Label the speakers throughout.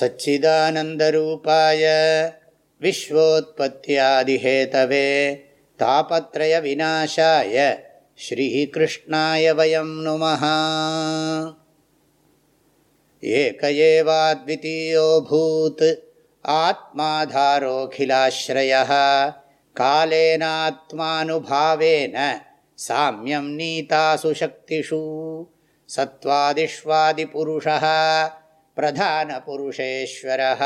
Speaker 1: सच्चिदानन्दरूपाय विश्वोत्पत्त्यादिहेतवे तापत्रयविनाशाय श्रीकृष्णाय वयं नुमः। एक एवाद्वितीयोऽभूत् आत्माधारोऽखिलाश्रयः कालेनात्मानुभावेन साम्यं नीतासु शक्तिषु सत्त्वादिष्वादिपुरुषः प्रधानपुरुषेश्वरः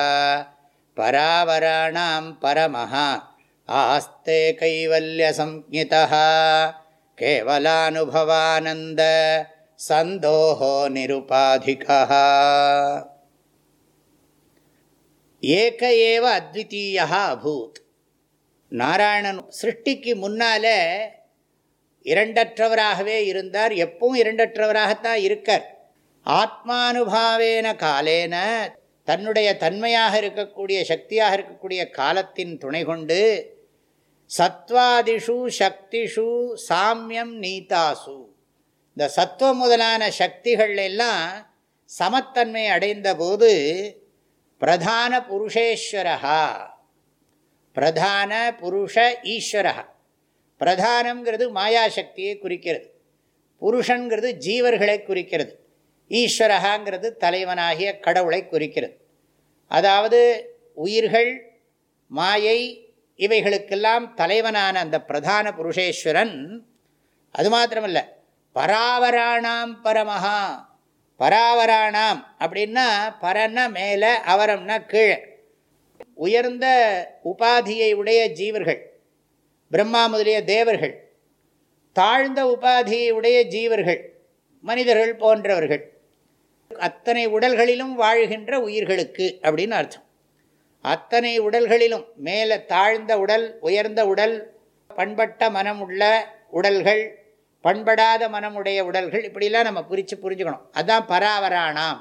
Speaker 1: परावराणां परमः आस्ते कैवल्यसंज्ञितः केवलानुभवानन्द सन्दोहो निरुपाधिकः ஏக ஏவ அத்விதீயா அபூத் நாராயணன் சிருஷ்டிக்கு முன்னால இரண்டற்றவராகவே இருந்தார் எப்பவும் இரண்டற்றவராகத்தான் இருக்கார் ஆத்மானுபாவேன காலேன தன்னுடைய தன்மையாக இருக்கக்கூடிய சக்தியாக இருக்கக்கூடிய காலத்தின் துணை கொண்டு சத்வாதிஷு சக்திஷு சாமியம் நீதாசு. இந்த சத்துவம் முதலான சக்திகள் எல்லாம் சமத்தன்மை அடைந்தபோது பிரதான புருஷேஸ்வரகா பிரதான புருஷ ஈஸ்வரகா பிரதானங்கிறது மாயாசக்தியை குறிக்கிறது. புருஷன்கிறது ஜீவர்களை குறிக்கிறது. ஈஸ்வரகாங்கிறது தலைவனாகிய கடவுளை குறிக்கிறது. அதாவது உயிர்கள் மாயை இவைகளுக்கெல்லாம் தலைவனான அந்த பிரதான புருஷேஸ்வரன். அது மாத்திரமல்ல பராவராணாம் பரமஹா பராவராணாம் அப்படின்னா பரன்னா மேலே அவரம்னா கீழே. உயர்ந்த உபாதியை உடைய ஜீவர்கள் பிரம்மா முதலிய தேவர்கள் தாழ்ந்த உபாதியை உடைய ஜீவர்கள் மனிதர்கள் போன்றவர்கள். அத்தனை உடல்களிலும் வாழ்கின்ற உயிர்களுக்கு அப்படின்னு அர்த்தம். அத்தனை உடல்களிலும் மேலே தாழ்ந்த உடல் உயர்ந்த உடல் பண்பட்ட மனம் உள்ள உடல்கள் பண்படாத மனமுடைய உடல்கள் இப்படிலாம் நம்ம பிரித்து புரிஞ்சுக்கணும். அதுதான் பராவராணாம்.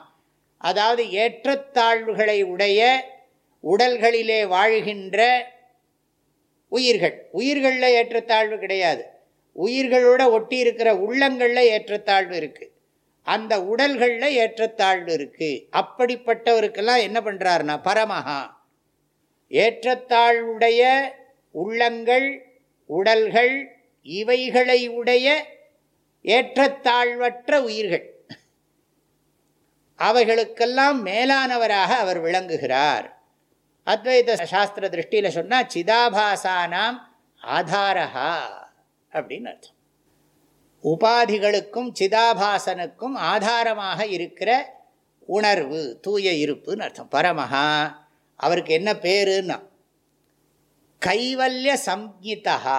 Speaker 1: அதாவது ஏற்றத்தாழ்வுகளை உடைய உடல்களிலே வாழ்கின்ற உயிர்கள். உயிர்களில் ஏற்றத்தாழ்வு கிடையாது. உயிர்களோட ஒட்டி இருக்கிற உள்ளங்களில் ஏற்றத்தாழ்வு இருக்குது அந்த உடல்களில் ஏற்றத்தாழ்வு இருக்குது அப்படிப்பட்டவருக்கெல்லாம் என்ன பண்ணுறாருனா பரமஹா. ஏற்றத்தாழ்வுடைய உள்ளங்கள் உடல்கள் இவைகளை உடைய ஏற்றத்தாழ்வற்ற உயிர்கள். அவைகளுக்கெல்லாம் மேலானவராக அவர் விளங்குகிறார். அத்வைத சாஸ்திர திருஷ்டியில் சொன்னால் சிதாபாசானாம் ஆதாரஹா அப்படின்னு அர்த்தம். உபாதிகளுக்கும் சிதாபாசனுக்கும் ஆதாரமாக இருக்கிற உணர்வு தூய இருப்புன்னு அர்த்தம். பரமஹா அவருக்கு என்ன பேருன்னா கைவல்ய சம்ஹிதா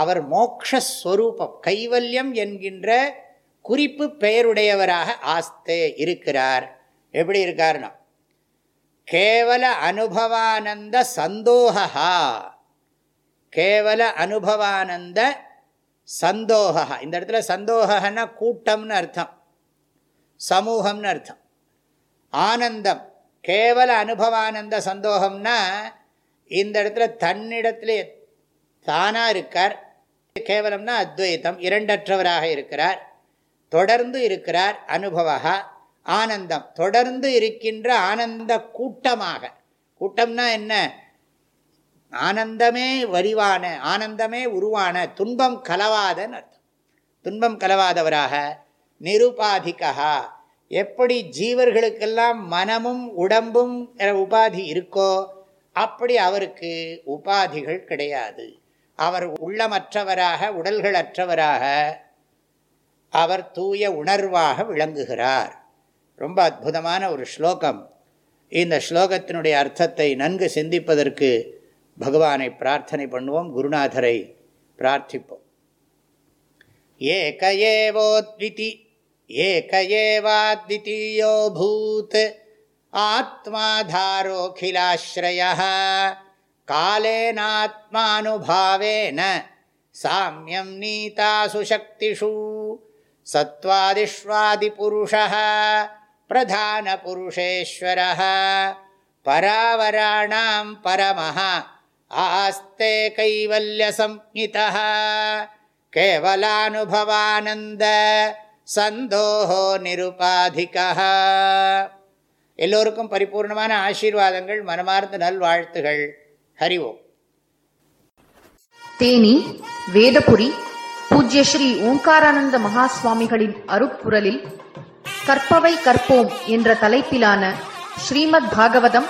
Speaker 1: அவர் மோக்ஷஸ்வரூபம் கைவல்யம் என்கின்ற குறிப்பு பெயருடையவராக ஆஸ்தே இருக்கிறார். எப்படி இருக்காருன்னா கேவல அனுபவானந்த சந்தோகா கேவல அனுபவானந்த சந்தோகா இந்த இடத்துல சந்தோகன்னா கூட்டம்னு அர்த்தம். சமூகம்னு அர்த்தம். ஆனந்தம். கேவல அனுபவானந்த சந்தோகம்னா இந்த இடத்துல தன்னிடத்துல தானாக இருக்கார். கேவலம்னா அத்வைத்தம். இரண்டற்றவராக இருக்கிறார். தொடர்ந்து இருக்கிறார் அனுபவா ஆனந்தம். தொடர்ந்து இருக்கின்ற ஆனந்த கூட்டமாக. கூட்டம்னா என்ன? ஆனந்தமே வரிவான ஆனந்தமே உருவான துன்பம் கலவாதன்னு அர்த்தம். துன்பம் கலவாதவராக நிருபாதிகா எப்படி ஜீவர்களுக்கெல்லாம் மனமும் உடம்பும் உபாதி இருக்கோ அப்படி அவருக்கு உபாதிகள் கிடையாது. அவர் உள்ளமற்றவராக உடல்களற்றவராக அவர் தூய உணர்வாக விளங்குகிறார். ரொம்ப அற்புதமான ஒரு ஸ்லோகம். இந்த ஸ்லோகத்தினுடைய அர்த்தத்தை நன்கு சிந்திப்பதற்கு பகவானை பிரார்த்தனை பண்ணுவோம் குருநாதரை பிரார்த்திப்போம் ஏக ஏவோத்விதி ஏக ஏவாத்விதீயோ பூத் ஆத்மாதாரோகிலாஸ்ரய காலேனாத்மானுபாவேன சாமியம் நீதாசு சக்திஷு சத்வாதிஷ்வாதிபுருஷ பிரதானபுருஷேஸ்வர பராவராணாம் பரமஹா आस्ते कैवल्यसंज्ञितः केवलानुभवानन्द सन्दोहो निरुपाधिकः எல்லோருக்கும் பரிபூர்ணமான ஆசீர்வாதங்கள் மனமார்ந்த நல்வாழ்த்துகள் ஹரி ஓம்
Speaker 2: தேனி வேதபுரி பூஜ்ய ஸ்ரீ ஓங்காரானந்த மகா சுவாமிகளின் அருப்புரலில் கற்பவை கற்போம் என்ற தலைப்பிலான ஸ்ரீமத் பாகவதம்